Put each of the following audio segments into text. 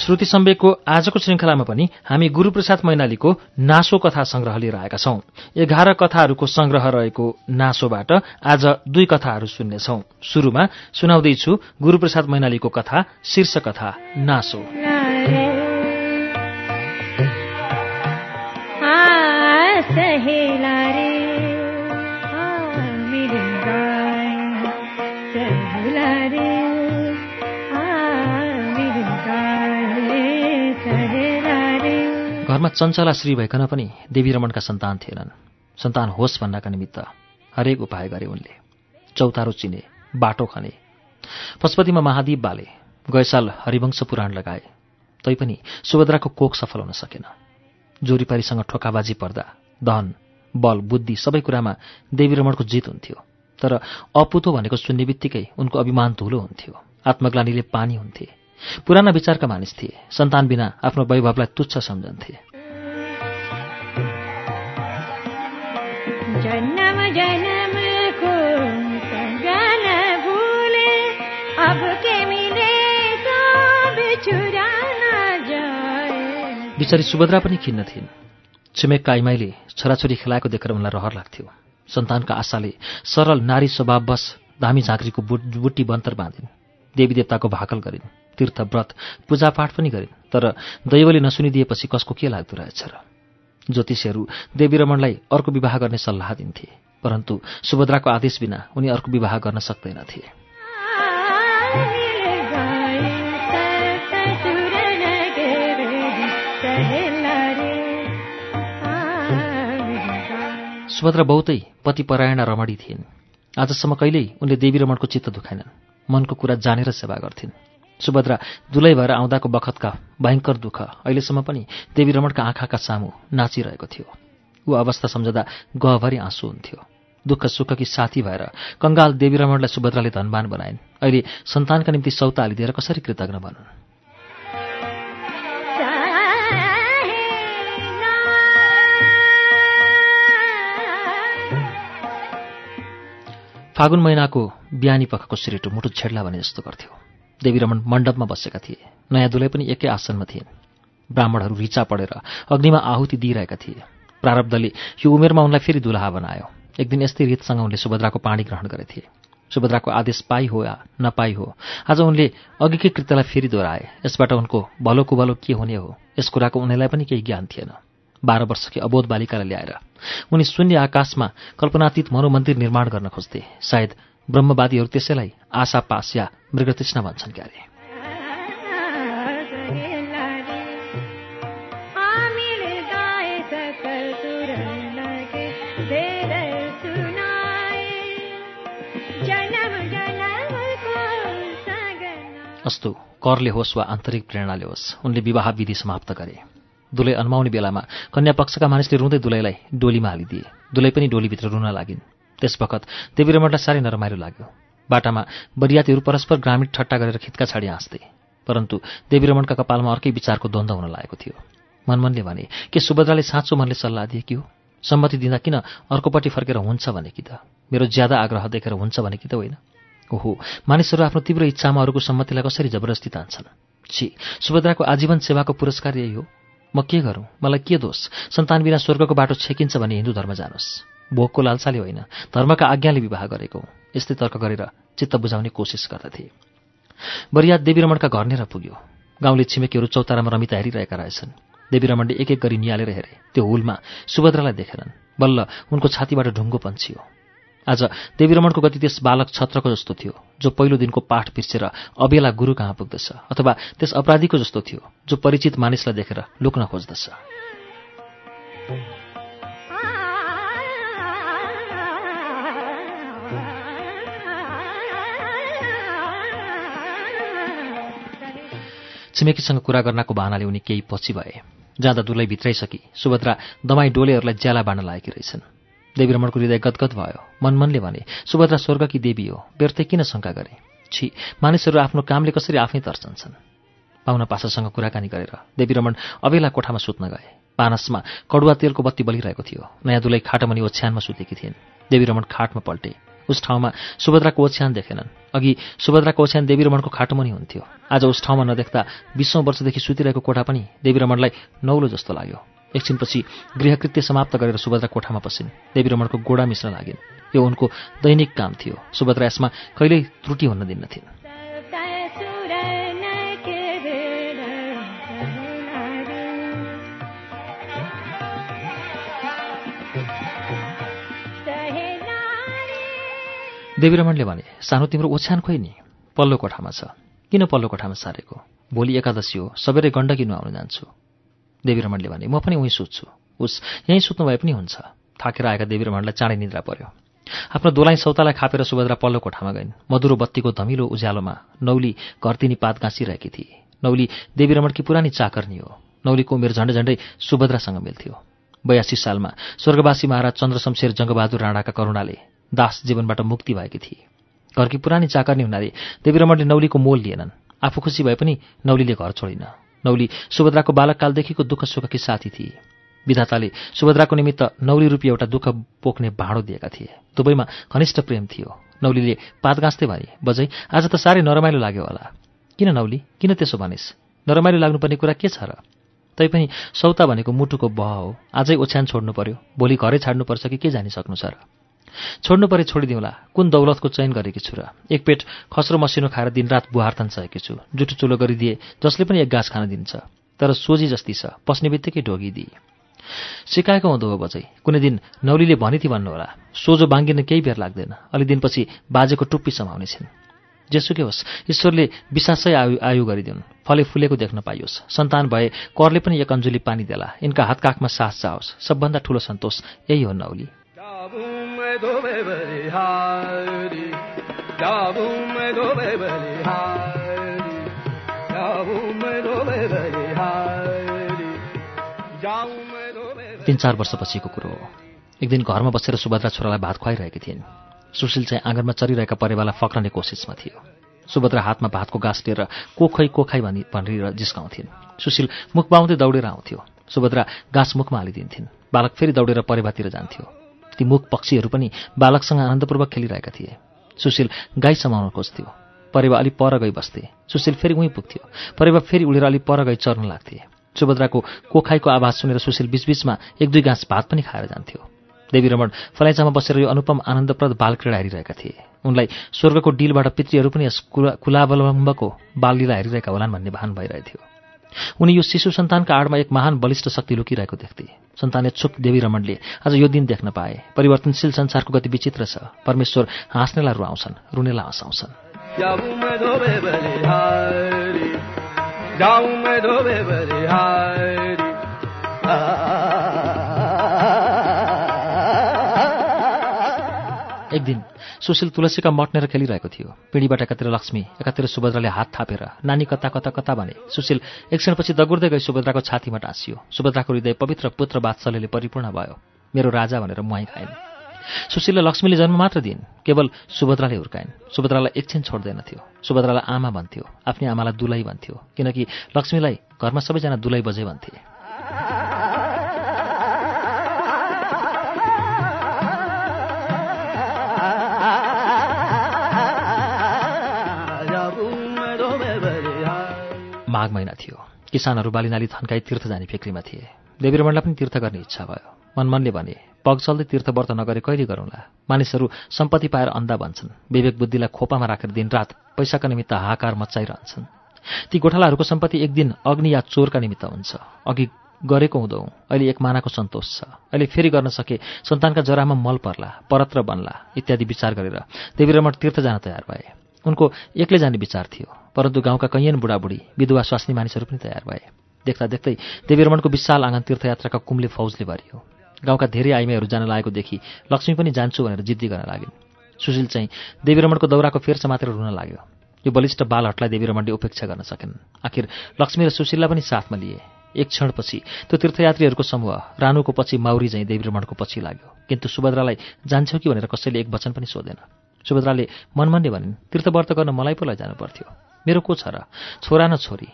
श्रुति सम्वेकको आजको श्रृङ्खलामा पनि हामी गुरूप्रसाद मैनालीको नासो कथा संग्रह लिएर आएका छौं। एघार कथाहरूको संग्रह रहेको नासोबाट आज दुई कथाहरू सुन्नेछौ। शुरूमा सुनाउँदैछु गुरूप्रसाद मैनालीको कथा शीर्ष कथा नासो। सहेला चञ्चला श्री भइकन पनि देवी रमणका सन्तान थिएनन्। सन्तान होस् भन्नका निमित्त हरेक उपाय गरे उनले। चौतारो चिने बाटो खने। पशुपतिमा महादीप बाले गएसाल हरिवंश पुराण लगाए। तैपनि सुभद्राको कोक सफल हुन सकेन। जोरीपारीसँग ठोकाबाजी पर्दा धन बल बुद्धि सबै कुरामा देवी रमणको जित हुन्थ्यो। तर अपुतो भनेको सुन्ने बित्तिकै उनको अभिमान धुलो हुन्थ्यो। आत्मग्लानीले पानी हुन्थे। पुराना विचारका मानिस थिए। सन्तान बिना आफ्नो वैभवलाई तुच्छ सम्झन्थे। जन्म जन्म को भूले। अब के मिले जाए। बिचारी सुभद्रा पनि खिन्न थिइन्। छिमेक काइमाईले छोराछोरी खेलाएको देखेर उनलाई रहर लाग्थ्यो। सन्तानका आशाले सरल नारी स्वभाववश धामी झाँक्रीको बुट्टी बन्तर बाँधिन्। देवी देवताको भाकल गरिन्। तीर्थ व्रत पूजापाठ पनि गरिन्। तर दैवले नसुनिदिएपछि कसको के लाग्दो रहेछ र? ज्योतिषहरू देवी रमणलाई अर्को विवाह गर्ने सल्लाह दिन्थे परन्तु सुभद्राको आदेश बिना उनी अर्को विवाह गर्न सक्दैनथे। सुभद्रा बहुतै पतिपरायण रमणी थिइन्। आजसम्म कहिल्यै उनले देवी रमणको चित्त दुखाइनन्। मनको कुरा जानेर सेवा गर्थिन्। सुभद्रा दुलै भएर आउँदाको बखतका भयङ्कर दुःख अहिलेसम्म पनि देवी रमणका आँखाका सामु नाचिरहेको थियो। ऊ अवस्था सम्झदा गहभरि आँसु हुन्थ्यो। दुःख सुखकी साथी भएर कङ्गाल देवी रमणलाई सुभद्राले धनवान बनाइन्। अहिले सन्तानका निम्ति सौता हालिदिएर कसरी कृतज्ञ भनुन् फागुन महिनाको बिहानी पखको सिरेटो मुटु छेड्ला भने जस्तो गर्थ्यो। देवीरमण मण्डपमा बसेका थिए। नयाँ दुलै पनि एकै आसनमा थिए। ब्राह्मणहरू रिचा पढेर अग्निमा आहुति दिइरहेका थिए। प्रारब्धले यो उमेरमा उनलाई फेरि दुलहा बनायो। एक दिन यस्तै रीतसँग उनले सुभद्राको पानी ग्रहण गरेथे। सुभद्राको आदेश पाई हो या नपाई हो आज उनले अघिकै कृत्यलाई फेरि दोहोऱ्याए। यसबाट उनको भलो कुभलो के हुने हो यस कुराको उनीलाई पनि केही ज्ञान थिएन। बाह्र वर्षकी अबोध बालिकालाई ल्याएर उनी शून्य आकाशमा कल्पनातीत मनोमन्दिर निर्माण गर्न खोज्थे। सायद ब्रह्मवादीहरू त्यसैलाई आशा पास या मृगतृष्ण भन्छन् क्यारे। अस्तु करले होस् वा आन्तरिक प्रेरणाले होस् उनले विवाह विधि समाप्त गरे। दुलै अन्माउने बेलामा कन्या पक्षका मानिसले रुँदै दुलैलाई डोलीमा हालिदिए। दुलै पनि डोलीभित्र रुन लागिन्। त्यसवखत देवी रमणलाई साह्रै नरमाइलो लाग्यो। बाटामा बरियातीहरू परस्पर ग्रामीण ठट्टा गरेर खितका छाडी हाँस्थे। परन्तु देवी रमणका कपालमा अर्कै विचारको द्वन्द्व हुन लागेको थियो। मनमनले भने के सुभद्राले साँचो मनले सल्लाह दिए कि हो? सम्मति दिँदा किन अर्कोपट्टि फर्केर हुन्छ भने कि त? मेरो ज्यादा आग्रह देखेर हुन्छ भने कि त होइन? ओहो मानिसहरू आफ्नो तीव्र इच्छामा अरूको सम्मतिलाई कसरी जबरजस्ती तान्छन्? छि सुभद्राको आजीवन सेवाको पुरस्कार यही हो। म के गरौँ? मलाई के दोष? सन्तान बिना स्वर्गको बाटो छेकिन्छ भने हिन्दू धर्म जानुहोस् भोगको लालसाले होइन धर्मका आज्ञाले विवाह गरेको यस्तै तर्क गरेर चित्त बुझाउने कोसिस गर्दथे। बरियात देवी रमणका घर नेर पुग्यो। गाउँले छिमेकीहरू चौतारामा रमिता हेरिरहेका रहेछन्। देवी रमणले एक एक गरी निहालेर हेरे। त्यो हुलमा सुभद्रालाई देखेनन्। बल्ल उनको छातीबाट ढुङ्गो पन्छियो। आज देवीरमणको गति त्यस बालक छत्रको जस्तो थियो जो पहिलो दिनको पाठ बिर्सेर अबेला गुरु कहाँ पुग्दछ अथवा त्यस अपराधीको जस्तो थियो जो परिचित मानिसलाई देखेर लुक्न खोज्दछ। छिमेकीसँग कुरा गर्नको बाहनाले उनी केही पछि भए। जाँदा दुलै भित्राइसकी सुभद्रा दमाई डोलेहरूलाई ज्याला बाँड्न लागेकी रहेछन्। देवी रमणको हृदय गदगद भयो। मनमनले भने सुभद्रा स्वर्गकी देवी हो व्यर्थै किन शङ्का गरे? छि मानिसहरू आफ्नो कामले कसरी आफै तर्सन्छन् पाहुना पासासँग कुराकानी गरेर देवी रमण अबेला कोठामा सुत्न गए। पानसमा कडुवा तेलको बत्ती बलिरहेको थियो। नयाँ दुलै खाटमनी ओछ्यानमा सुतेकी थिइन्। देवी रमण खाटमा पल्टे। उस ठाउँमा सुभद्राको ओछ्यान देखेनन्। अघि सुभद्राको ओछ्यान देवी रमणको खाटोमुनि हुन्थ्यो। आज उस ठाउँमा नदेख्दा बिसौँ वर्षदेखि सुतिरहेको कोठा पनि देवी रमणलाई नौलो जस्तो लाग्यो। एकछिनपछि गृहकृत्य समाप्त गरेर सुभद्रा कोठामा पसिन्। देवी रमणको गोडा मिस्न लागिन्। यो उनको दैनिक काम थियो। सुभद्रा यसमा कहिल्यै त्रुटि हुन दिन्नथिन्। देवी रमणले भने सानो तिम्रो ओछ्यान खोइ नि पल्लो कोठामा छ। किन पल्लो कोठामा सारेको? भोलि एकादशी हो सबेरै गण्डकी नुहाउन जान्छु। देवी रमणले भने म पनि उहीँ सुत्छु। उस यहीँ सुत्नु भए पनि हुन्छ। थाकेर आएका देवी रमणलाई चाँडै निद्रा पर्यो। आफ्नो दोलाइ सौतालाई खापेर सुभद्रा पल्लो कोठामा गइन्। मधुरो बत्तीको धमिलो उज्यालोमा नौली घरतिनी पात गाँसिरहेकी थिए। नौली देवी रमणकी पुरानी चाकर्नी हो? नौलीको उमेर झन्डै झन्डै सुभद्रासँग मिल्थ्यो। बयासी सालमा स्वर्गवासी महाराज चन्द्रशमशेर जङ्गबहादुर राणाका करुणाले दास जीवनबाट मुक्ति भएकी थिए। घरकी पुरानी चाकर्नी हुनाले देवी रमणले नौलीको मोल लिएनन्। आफू खुसी भए पनि नौलीले घर छोडिन। नौली सुभद्राको बालककालदेखिको दुःख सुखकी साथी थिए। विधाताले सुभद्राको निमित्त नौली रुपियाँ एउटा दुःख पोख्ने भाँडो दिएका थिए। दुवैमा घनिष्ठ प्रेम थियो। नौलीले पात गाँच्दै भने बजै आज त साह्रै नरमाइलो लाग्यो होला। किन नौली? किन त्यसो भनिस्? नरमाइलो लाग्नुपर्ने कुरा के छ र? तैपनि सौता भनेको मुटुको बह हो। आजै ओछ्यान छोड्नु पर्यो। भोलि घरै छाड्नुपर्छ कि के जानिसक्नु छ र? छोड्नु परे छोडिदिउँला। कुन दौलतको चयन गरेकी छु र? एक पेट खस्रो मसिनो खाएर दिनरात बुहार तन्साएकी छु। जुठो चुलो गरिदिए जसले पनि एक गाँस खान दिन्छ। तर सोझी जस्ती छ। पस्ने बित्तिकै ढोगिदिए। सिकाएको हुँदो हो बजै। कुनै दिन नौलीले भनिथी भन्नुहोला सोझो बाङ्गिन केही बेर लाग्दैन। अलि दिनपछि बाजेको टुप्पी समाउने छिन्। जेसुकै होस् ईश्वरले विश्वासै आयु आयु गरिदिउन्। फले फुलेको देख्न पाइयोस्। सन्तान भए करले पनि एक अञ्जुली पानी देला। यिनका हात काखमा सास जाओस्। सबभन्दा ठुलो सन्तोष यही हो नौली। तिन चार वर्षपछिको कुरो हो। एक दिन घरमा बसेर सुभद्रा छोरालाई भात खुवाइरहेकी थिइन्। सुशील चाहिँ आँगनमा चरिरहेका परेवालाई फक्रने कोसिसमा थियो। सुभद्रा हातमा भातको गाँस लिएर कोखै कोखाइ भनी भनेर जिस्काउँथिन्। सुशील मुख बाउँदै दौडेर आउँथ्यो। सुभद्रा गाँस मुखमा हालिदिन्थिन्। बालक फेरि दौडेर परेवातिर जान्थ्यो। ती मुख पक्षीहरू पनि बालकसँग आनन्दपूर्वक खेलिरहेका थिए। सुशील गाई समाउन खोज्थ्यो। परेवा अलि पर गई बस्थे। सुशील फेरि उहीँ पुग्थ्यो। परेवा फेरि उडेर अलि पर गई चर्न लाग्थे। सुभद्राको कोखाईको आवाज सुनेर सुशील बीचबीचमा एक दुई गाँस भात पनि खाएर जान्थ्यो। देवी रमण फलाइचामा बसेर यो अनुपम आनन्दप्रद बाल क्रीडा हेरिरहेका थिए। उनलाई स्वर्गको डिलबाट पितृहरू पनि यस कुलावलम्बको बाललीला हेरिरहेका होलान् भन्ने भान भइरहेथ्यो। उनी यो शिशु सन्तानका आडमा एक महान बलिष्ठ शक्ति लुकिरहेको देख्थे। सन्तान छुक देवी रमणले आज यो दिन देख्न पाए। परिवर्तनशील संसारको गति विचित्र छ। परमेश्वर हाँस्नेलाई रुवाउँछन् रुनेलाई हँसाउँछन् सुशील तुलसीका मट्नेर खेलिरहेको थियो। पिँढीबाट एकातिर लक्ष्मी एकातिर सुभद्राले हात थापेर नानी कता कता कता भने सुशील एकछिनपछि दगुर्दै गई सुभद्राको छातीमा टाँसियो। सुभद्राको हृदय पवित्र पुत्र बात्सल्यले परिपूर्ण भयो। मेरो राजा भनेर मुहाई खाइन्। सुशीललाई लक्ष्मीले जन्म मात्र दिइन् केवल सुभद्राले हुर्काइन्। सुभद्रालाई एकछिन छोड्दैनथ्यो। सुभद्रालाई आमा भन्थ्यो आफ्नै आमालाई दुलै भन्थ्यो किनकि लक्ष्मीलाई घरमा सबैजना दुलै बजे भन्थे। माघ महिना थियो। किसानहरू बालिनाली थन्काई तीर्थ जाने फिक्रीमा थिए। देवीरमणलाई पनि तीर्थ गर्ने इच्छा भयो। मनमनले भने पग चल्दै तीर्थ व्रत नगरे कहिले गरौँला? मानिसहरू सम्पत्ति पाएर अन्धा भन्छन् विवेक बुद्धिलाई खोपामा राखेर दिनरात पैसाका निमित्त हाहाकार मचाइरहन्छन् ती गोठालाहरूको सम्पत्ति एक दिन अग्नि या चोरका निमित्त हुन्छ। अघि गरेको हुँदौ अहिले एक मानाको सन्तोष छ। अहिले फेरि गर्न सके सन्तानका जरामा मल पर्ला परत्र बन्ला इत्यादि विचार गरेर देवीरमण तीर्थ जान तयार भए। उनको एक्लै जाने विचार थियो परन्तु गाउँका कैयन बुढाबुढी विधवा स्वास्नी मानिसहरू पनि तयार भए। देख्दा देख्दै देवीरमणको विशाल आँगन तीर्थयात्राका कुम्ले फौजले भरियो। गाउँका धेरै आइमाईहरू जान लागेको देखि लक्ष्मी पनि जान्छु भनेर जिद्दी गर्न लागिन्। सुशील चाहिँ देवीरमणको दौराको फेर समातेर रुन लाग्यो। यो बलिष्ठ बालहटलाई देवी रमणले उपेक्षा गर्न सकेन्। आखिर लक्ष्मी र सुशीललाई पनि साथमा लिए। एक क्षणपछि त्यो तीर्थयात्रीहरूको समूह रानुको पछि माउरी झैँ देवी रमणको पछि लाग्यो। किन्तु सुभद्रालाई जान्छौ कि भनेर कसैले एक वचन पनि सोधेन। सुभद्राले मनमनले भनिन् तीर्थव्रत गर्न मलाई पो लैजानु पर्थ्यो। मेरो को छ र? छोरा न छोरी।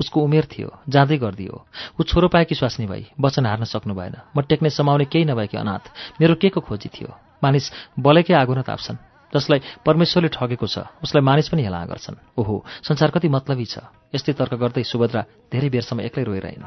उसको उमेर थियो जाँदै गरिदियो। ऊ छोरो पाएकी स्वास्नी भई वचन हार्न सक्नु भएन। म टेक्ने समाउने केही नभएकी अनाथ। मेरो के को खोजी थियो? मानिस बलेकै आगो न ताप्छन्। जसलाई परमेश्वरले ठगेको छ उसलाई मानिस पनि हेला गर्छन्। ओहो संसार कति मतलबी छ। यस्तै तर्क गर्दै सुभद्रा धेरै बेरसम्म एक्लै रोइरहेन्।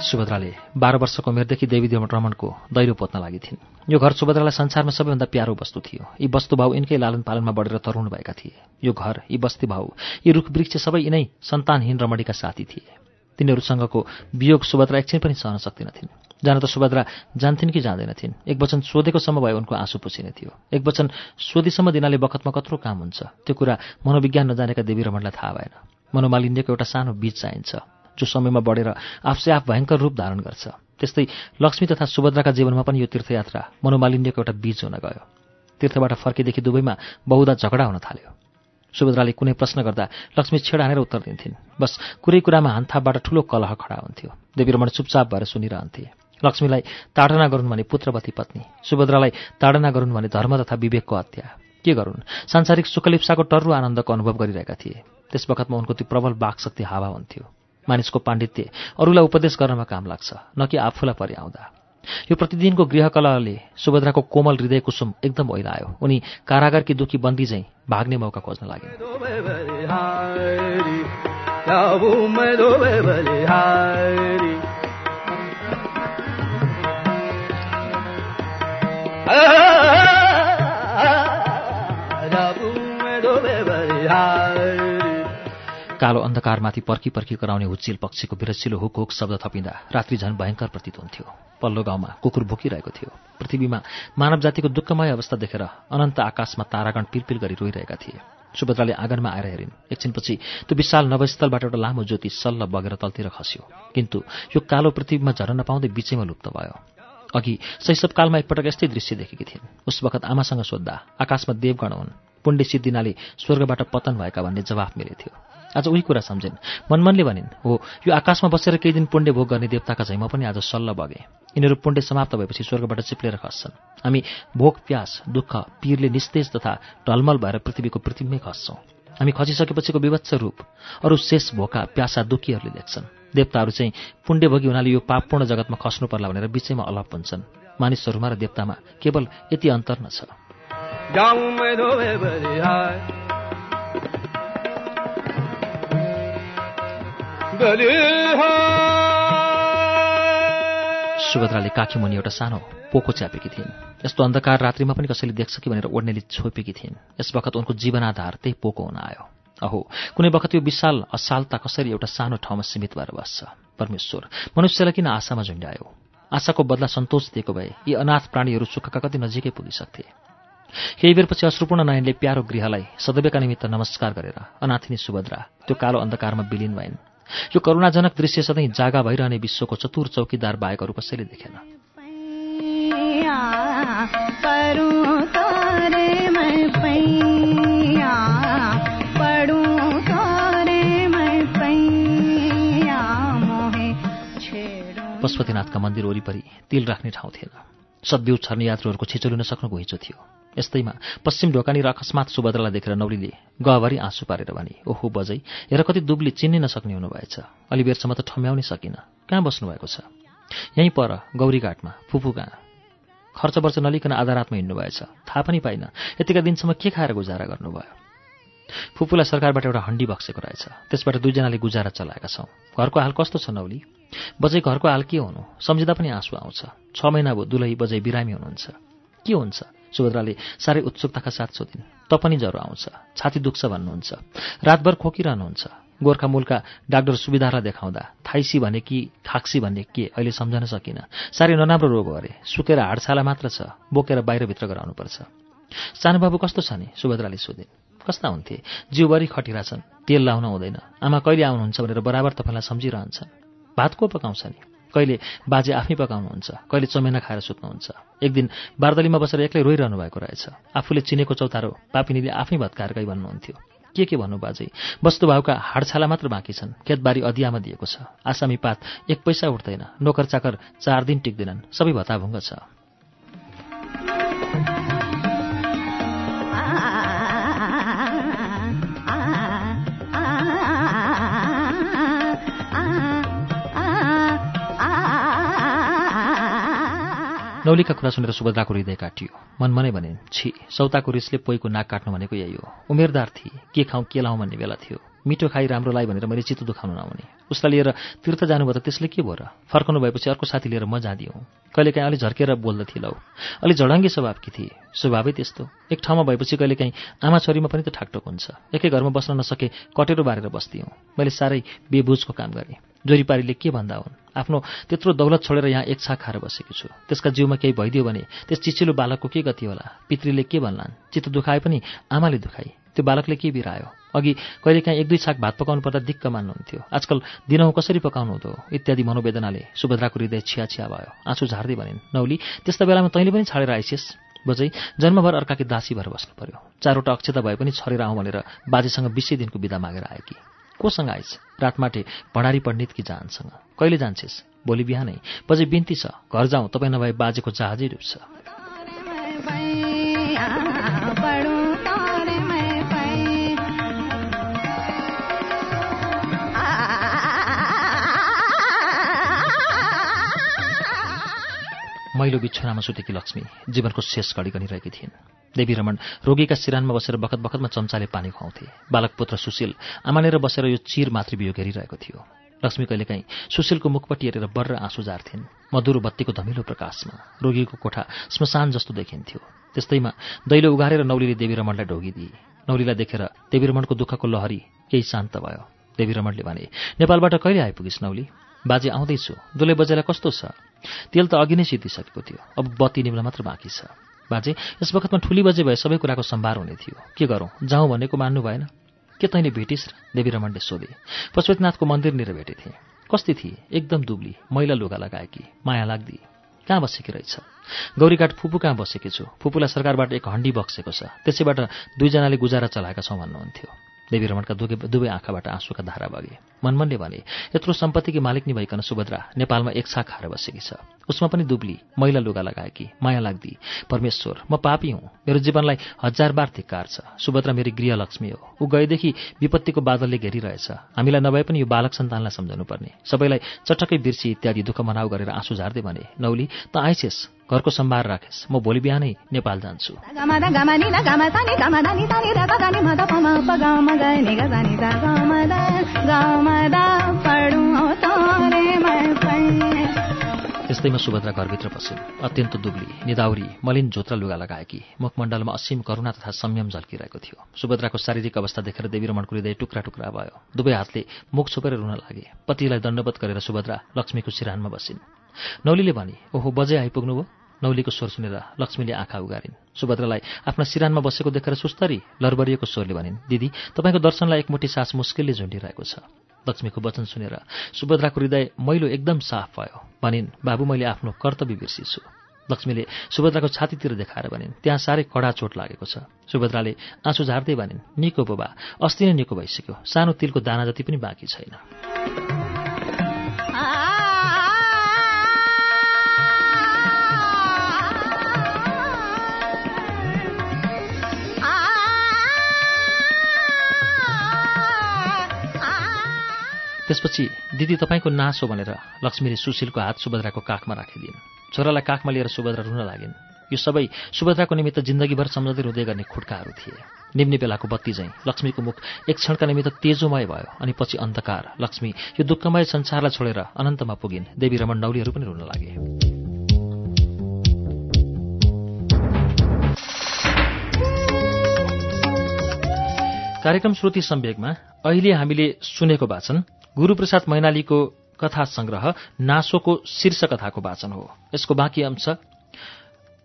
सुभद्राले बाह्र वर्षको उमेरदेखि देवी रमणको दैलो पोत्न लागि थिइन् यो घर सुभद्रालाई संसारमा सबैभन्दा प्यारो वस्तु थियो। यी वस्तुभाव यिनकै लालन पालनमा बढेर तरुण भएका थिए। यो घर यी बस्तीभाउ यी रुख वृक्ष सबै यिनै सन्तानहीन रमणीका साथी थिए। तिनीहरूसँगको वियोग सुभद्रा एकछिन पनि सहन सक्दिनथिन् जान त सुभद्रा जान्थिन् कि जाँदैनथिन् एक वचन सोधेकोसम्म भए उनको आँसु पुछिने थियो। एक वचन सोधीसम्म दिनाले बखतमा कत्रो काम हुन्छ। त्यो कुरा मनोविज्ञान नजानेका देवी रमणलाई थाहा भएन। मनोमालिन्यको एउटा सानो बीज चाहिन्छ जो समयमा बढेर आफसे आफ भयङ्कर रूप धारण गर्छ। त्यस्तै लक्ष्मी तथा सुभद्राका जीवनमा पनि यो तीर्थयात्रा मनोमालिन्यको एउटा बीज हुन गयो। तीर्थबाट फर्केदेखि दुवैमा बहुधा झगडा हुन थाल्यो। सुभद्राले कुनै प्रश्न गर्दा लक्ष्मी छेड हानेर उत्तर दिन्थिन्। बस कुरै कुरामा हानथापबाट ठूलो कलह खडा हुन्थ्यो। देवी रमण चुपचाप भएर सुनिरहन्थे। लक्ष्मीलाई ताडना गरून् भने पुत्रवती पत्नी सुभद्रालाई ताडना गरून् भने धर्म तथा विवेकको हत्या। के गरून्? सांसारिक सुखलिप्साको टर्रो आनन्दको अनुभव गरिरहेका थिए। त्यस बखतमा उनको त्यो प्रबल बाघशक्ति हावा हुन्थ्यो। मानिसको पाण्डित्य अरूलाई उपदेश गर्नमा काम लाग्छ न कि आफूलाई परि आउँदा यो प्रतिदिनको गृहकलाले सुभद्राको कोमल हृदय कुसुम एकदम ओइलायो उनी कारागारकी दुखी बन्दी झैँ भाग्ने मौका खोज्न लागे कालो अन्धकारमाथि पर्खी पर्खी कराउने हुच्चिल पक्षीको विरसिलो हुक हुक शब्द थपिँदा रात्रि झन् भयङ्कर प्रतीत हुन्थ्यो। पल्लो गाउँमा कुकुर भुकिरहेको थियो। पृथ्वीमा मानव जातिको दुःखमय अवस्था देखेर अनन्त आकाशमा तारागण पिलपिल गरी रोइरहेका थिए। सुभद्राले आँगनमा आएर हेरिन्। एकछिनपछि त्यो विशाल नवस्थलबाट एउटा लामो ज्योति सल्ल बगेर तलतिर खस्यो। किन्तु यो कालो पृथ्वीमा झर्न नपाउँदै बिचैमा लुप्त भयो। अघि शैशवकालमा एकपटक यस्तै दृश्य देखेकी थिइन्। उस वखत आमासँग सोद्धा आकाशमा देवगण हुन्। पुण्य सिद्धिनाले स्वर्गबाट पतन भएका भन्ने जवाफ मिलेथ्यो। आज उही कुरा सम्झिन्। मनमनले भनिन् हो यो आकाशमा बसेर केही दिन पुण्य भोग गर्ने देवताका झैमा पनि आज सल्ल बगे यिनीहरू पुण्य समाप्त भएपछि स्वर्गबाट चिप्लेर खस्छन्। हामी भोग प्यास दुःख पीरले निस्तेज तथा ढलमल भएर पृथ्वीको पृथ्वीमै खस्छौँ। हामी खसिसकेपछिको विवत्स रूप अरू शेष भोका प्यासा दुःखीहरूले देख्छन्। देवताहरू चाहिँ पुण्यभोगी हुनाले यो पापपूर्ण जगतमा खस्नु पर्ला भनेर बिचैमा अलप हुन्छन्। मानिसहरूमा र देवतामा केवल यति अन्तर न छ। सुभद्राले काखी मुनि एउटा सानो पोको च्यापेकी थिइन्। यस्तो अन्धकार रात्रिमा पनि कसैले देख्छ कि भनेर ओढ्नेले छोपेकी थिइन्। यस बखत उनको जीवनाधार त्यही पोको हुन आयो। अहो कुनै बखत यो विशाल असालता कसरी एउटा सानो ठाउँमा सीमित भएर बस्छ? परमेश्वर मनुष्यलाई किन आशामा झुन्ड्यायो? आशाको बदला सन्तोष दिएको भए यी अनाथ प्राणीहरू सुखका कति नजिकै पुगिसक्थे। केही बेरपछि अश्रुपूर्ण नयनले प्यारो गृहलाई सदैवका निमित्त नमस्कार गरेर अनाथिनी सुभद्रा त्यो कालो अन्धकारमा विलिन भइन्। यो करुणाजनक दृश्य सधैँ जागा भइरहने विश्वको चतुर चौकीदार बाहेकहरू कसैले देखेन। पशुपतिनाथका मन्दिर वरिपरि तिल राख्ने ठाउँ थिएन। सद्बिउ छर्ने यात्रुहरूको छिचो लिन सक्नु घुइँचो थियो। यस्तैमा पश्चिम ढोकानी र अकस्मात सुभद्रालाई देखेर नौलीले गहभरि आँसु पारेर भने ओहो बजै हेर कति दुब्ली चिन्नै नसक्ने हुनुभएछ। अलि बेरसम्म त ठम्याउनै सकिनँ। कहाँ बस्नुभएको छ? यहीँ पर गौरीघाटमा फुपू कहाँ? खर्च वर्च नलिकन आधारातमा हिँड्नुभएछ। थाहा पनि पाइनँ। यतिका दिनसम्म के खाएर गुजारा गर्नुभयो? फुपूलाई सरकारबाट एउटा हन्डी बक्सेको रहेछ। त्यसबाट दुईजनाले गुजारा चलाएका छौँ। घरको हाल कस्तो छ नौली? बजै घरको हाल के हुनु? सम्झिँदा पनि आँसु आउँछ। छ महिना भयो दुलै बजै बिरामी हुनुहुन्छ। के हुन्छ? सुभद्राले साह्रै उत्सुकताका साथ सोधिन् त पनि ज्वरो आउँछ छाती दुख्छ भन्नुहुन्छ रातभर खोकिरहनुहुन्छ गोर्खा मूलका डाक्टर सुविधालाई देखाउँदा थाइसी भने कि खाक्सी भन्ने के अहिले सम्झन सकिनँ साह्रै नराम्रो रोग हो अरे सुकेर हाडछाला मात्र छ बोकेर बाहिरभित्र गराउनुपर्छ। सानो बाबु कस्तो छ नि? सुभद्राले सोधिन् कस्ता हुन्थे? जिउभरि खटिरहेछन् तेल लाउन हुँदैन आमा कहिले आउनुहुन्छ भनेर बराबर तपाईँलाई सम्झिरहन्छन्। भात को पकाउँछ नि? कहिले बाजे आफै पकाउनुहुन्छ कहिले चमेना खाएर सुत्नुहुन्छ। एक दिन बारदलीमा बसेर एक्लै रोइरहनु भएको रहेछ। आफूले चिनेको चौतारो पापिनीले आफै भत्काएर गई भन्नुहुन्थ्यो। के के भन्नु बाजे? वस्तुभावका हाडछाला मात्र बाँकी छन्। खेतबारी अधियामा दिएको छ। आसामी पात एक पैसा उठ्दैन। नोकर चाकर चार दिन टिक्दैनन्। सबै भत्ताभुङ्ग छ। नौलीका कुरा सुनेर सुभद्राको हृदय काटियो। मनमनै भने छि सौताको रिसले पोइको नाक काट्नु भनेको यही हो। उमेरदार थिए। के खाउँ के लाउँ भन्ने बेला थियो। मिठो खाइ राम्रो लाइ भनेर मैले चित्त दुखाउनु नहुने। उसलाई लिएर तीर्थ जानुभयो त त्यसले के भयो र? फर्काउनु भएपछि अर्को साथी लिएर म जाँदिउँ कहिलेकाहीँ अलि झर्केर बोल्दथे लौ अलि झडङ्गी स्वभावकी थिए? स्वभावै त्यस्तो। एक ठाउँमा भएपछि कहिलेकाहीँ आमा छोरीमा पनि त ठाकटोक हुन्छ। एकै घरमा बस्न नसके कटेरो बारेर बस्दिउँ मैले साह्रै बेबुजको काम गरेँ। जोरीपारीले के भन्दा हुन्? आफ्नो त्यत्रो दौलत छोडेर यहाँ एक छाक खाएर बसेको छु। त्यसका जिउमा केही भइदियो भने त्यस चिचिलो बालकको के गति होला? पितृले के भन्लान्? चित्त दुखाए पनि आमाले दुखाई त्यो बालकले के बिरायो? अघि कहिलेकाहीँ एक दुई छाक भात पकाउनु पर्दा दिक्क मान्नुहुन्थ्यो। आजकल दिनहुँ कसरी पकाउनु हुँदो? इत्यादि मनोवेदनाले सुभद्राको हृदय छिया छिया भयो। आँसु झार्दै भनिन् नौली त्यस्ता बेलामा तैँले पनि छाडेर आइसिस्। बजै जन्मभर अर्काकी दासी भएर बस्नु पर्यो। चारवटा अक्षता भए पनि छरेर आउँ भनेर बाजेसँग बिसै दिनको बिदा मागेर आएकी। कोसँग आइस? रातमाटे भडारी पण्डित कि जाहानसँग कहिले जान्छेस्? भोलि बिहानै। बजे बिन्ती छ। घर जाउँ तपाईँ नभए बाजेको जहाजै डुब्छ। मैलो बिछोनामा सुतेकी लक्ष्मी जीवनको शेष घडी गनिरहेकी थिइन्। देवी रमण रोगीका सिरानमा बसेर बखत बखतमा चम्चाले पानी खुवाउँथे। बालक पुत्र सुशील आमानेर बसेर यो चिर मातृवियोग हेरिरहेको थियो। लक्ष्मी कहिलेकाहीँ सुशीलको मुखपट्टि हेरेर बर्र आँसु जार्थिन् मधुरो बत्तीको धमिलो प्रकाशमा रोगीको कोठा श्मशान जस्तो देखिन्थ्यो। त्यस्तैमा दैलो उघारेर नौलीले देवी रमणलाई ढोगिदिए नौलीलाई देखेर देवी रमणको दुःखको लहरी केही शान्त भयो। देवी रमणले भने नेपालबाट कहिले आइपुगिस् नौली? बाजे आउँदैछु। दुले बजेलाई कस्तो छ? तेल त अघि नै सिद्धिसकेको थियो। अब बत्ती निम्न मात्र बाँकी छ। बाजे यस वखतमा ठुली बजे भए सबै कुराको सम्भार हुने थियो। के गरौँ? जाउँ भनेको मान्नु भएन। के तैँले भेटिस् देवी रमणले सोधे। पशुपतिनाथको मन्दिरनिर भेटेथे। कस्ती थिए? एकदम दुब्ली। मैला लुगा लगाएकी। माया लाग्दी। कहाँ बसेकी रहेछ? गौरीघाट फुपू कहाँ बसेकी छु? फुपूलाई सरकारबाट एक हन्डी बक्सेको छ। त्यसैबाट दुईजनाले गुजारा चलाएका छौँ भन्नुहुन्थ्यो। देवी रमणका दुवै दुवै आँखाबाट आँसुका धारा बगे। मनमनले भने यत्रो सम्पत्तिकी मालिक भइकन सुभद्रा नेपालमा एक छाक खाएर बसेकी छ। उसमा पनि दुब्ली मैला लुगा लगाएकी माया लाग्दी। परमेश्वर म पापी हुँ। मेरो जीवनलाई हजार बार धिक्कार छ। सुभद्रा मेरो गृहलक्ष्मी हो। ऊ गएदेखि विपत्तिको बादलले घेरिरहेछ। हामीलाई नभए पनि यो बालक सन्तानलाई सम्झाउनु पर्ने सबैलाई चटक्कै बिर्सी इत्यादि दुःख मनाउ गरेर आँसु झार्दै भने नौली त आइसेस्। घरको सम्भार राखेस्। म भोलि बिहानै नेपाल जान्छु। त्यस्तैमा सुभद्रा घरभित्र पसिन्। अत्यन्त दुब्ली निदाउरी मलिन झोत्रा लुगा लगाएकी मुखमण्डलमा असीम करुणा तथा संयम झल्किरहेको थियो। सुभद्राको शारीरिक अवस्था देखेर देवी रमणको हृदय टुक्रा टुक्रा भयो। दुवै हातले मुख छोपेर रुन लागे। पतिलाई दण्डवत गरेर सुभद्रा लक्ष्मीको सिरानमा बसिन्। नौलीले भने ओहो बजे आइपुग्नुभयो। नौलीको स्वर सुनेर लक्ष्मीले आँखा उगारिन्। सुभद्रालाई आफ्ना सिरानमा बसेको देखेर सुस्तरी लरबरिएको स्वरले भनिन् दिदी तपाईँको दर्शनलाई एकमुठी सास मुस्किलले झुन्डिरहेको छ। लक्ष्मीको वचन सुनेर सुभद्राको हृदय मैलो एकदम साफ भयो। भनिन् बाबु मैले आफ्नो कर्तव्य बिर्सिछु। लक्ष्मीले सुभद्राको छातीतिर देखाएर भनिन् त्यहाँ साह्रै कडा चोट लागेको छ। सुभद्राले आँसु झार्दै भनिन् निको बुबा अस्ति नै निको भइसक्यो। सानो तिलको दाना जति पनि बाँकी छैन। त्यसपछि दिदी तपाईँको हो भनेर लक्ष्मीले सुशीलको हात सुभद्राको काखमा राखिदिन्। छोरालाई काखमा लिएर सुभद्रा रुन लागिन्। यो सबै सुभद्राको निमित्त जिन्दगीभर सम्झँदै रुँदै गर्ने खुट्काहरू थिए। निम्ने बेलाको बत्ती झैँ लक्ष्मीको मुख एक क्षणका निमित्त तेजोमय भयो अनि पछि अन्धकार। लक्ष्मी यो दुःखमय संसारलाई छोडेर अनन्तमा पुगिन्। देवी रमण नौलीहरू पनि रुन लागे। कार्यक्रम श्रुति सम्वेकमा अहिले हामीले सुनेको वाचन गुरूप्रसाद मैनालीको कथा संग्रह नासोको शीर्ष कथाको वाचन हो। यसको बाँकी अंश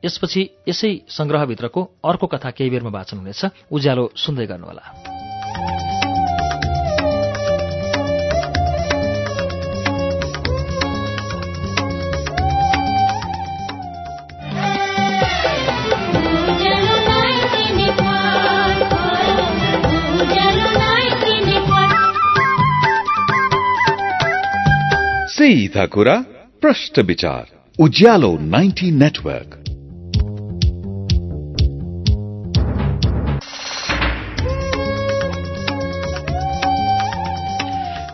यसपछि यसै संग्रहभित्रको अर्को कथा केही बेरमा वाचन हुनेछ। उज्यालो सुन्दै गर्नुहोला। सीधा कुरा प्रश्न विचार उज्यालो 90 नेटवर्क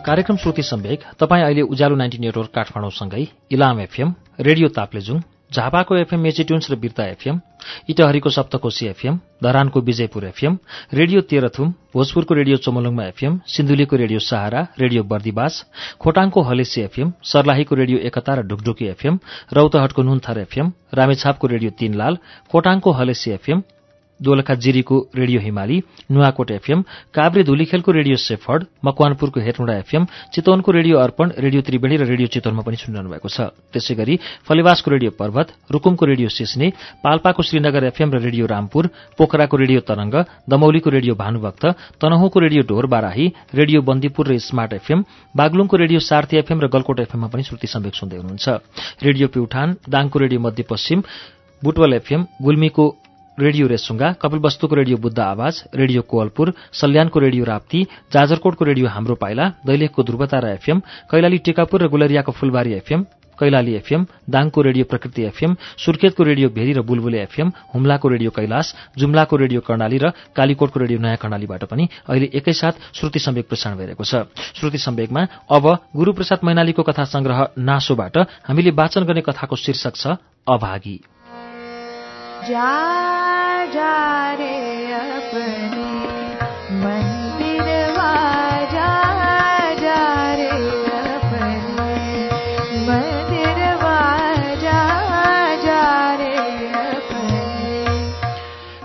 कार्यक्रम श्रुति सम्वेक। तपाईँ अहिले उज्यालो नाइन्टी नेटवर्क काठमाडौँसँगै इलाम एफएम रेडियो ताप्लेजुङ झापाको एफएम मेचिट्युन्स र बिर्ता एफएम इटहरीको सप्तकोशी एफएम धरानको विजयपुर एफएम रेडियो तेह्रथुम भोजपुरको रेडियो चोमलुङमा एफएम सिन्धुलीको रेडियो सहारा रेडियो बर्दिवास खोटाङको हलेसी एफएम सर्लाहीको रेडियो एकता र ढुकढुकी एफएम रौतहटको नुनथर एफएम रामेछापको रेडियो तीनलाल खोटाङको हलेसी एफएम दोलखा जिरीको रेडियो हिमाली नुवाकोट एफएम काभ्रे धुलीखेलको रेडियो सेफर्ड मकवानपुरको हेटमुडा एफएम चितवनको रेडियो अर्पण रेडियो त्रिवेणी र रेडियो चितवनमा पनि सुनिरहनु भएको छ। त्यसै गरी फलेवासको रेडियो पर्वत रुकुमको रेडियो सिस्ने पाल्पाको श्रीनगर एफएम र रेडियो रामपुर पोखराको रेडियो तरंग दमौलीको रेडियो भानुभक्त तनहुँको रेडियो ढोर बाराही रेडियो बन्दीपुर र स्मार्ट एफएम बागलुङको रेडियो सार्थी एफएम र गलकोट एफएममा पनि श्रुति सम्वेक सुन्दै हुनुहुन्छ। रेडियो प्युठान दाङको रेडियो मध्यपश्चिम बुटवल एफएम गुल्मीको रेडियो रेसुङ्गा कपिलवस्तुको रेडियो बुद्ध आवाज रेडियो कोवलपुर सल्यानको रेडियो राप्ती जाजरकोटको रेडियो हाम्रो पाइला दैलेखको ध्रुवतारा एफएम कैलाली टिकापुर र गुलरियाको फुलबारी एफएम कैलाली एफएम दाङको रेडियो प्रकृति एफएम सुर्खेतको रेडियो भेरी र बुलबुले एफएम हुम्लाको रेडियो कैलाश जुम्लाको रेडियो कर्णाली र कालीकोटको रेडियो नयाँ कर्णालीबाट पनि अहिले एकैसाथ श्रुति सम्वेक प्रसारण भइरहेको छ। श्रुति सम्वेकमा अब गुरूप्रसाद मैनालीको कथा संग्रह नासोबाट हामीले वाचन गर्ने कथाको शीर्षक छ अभागी।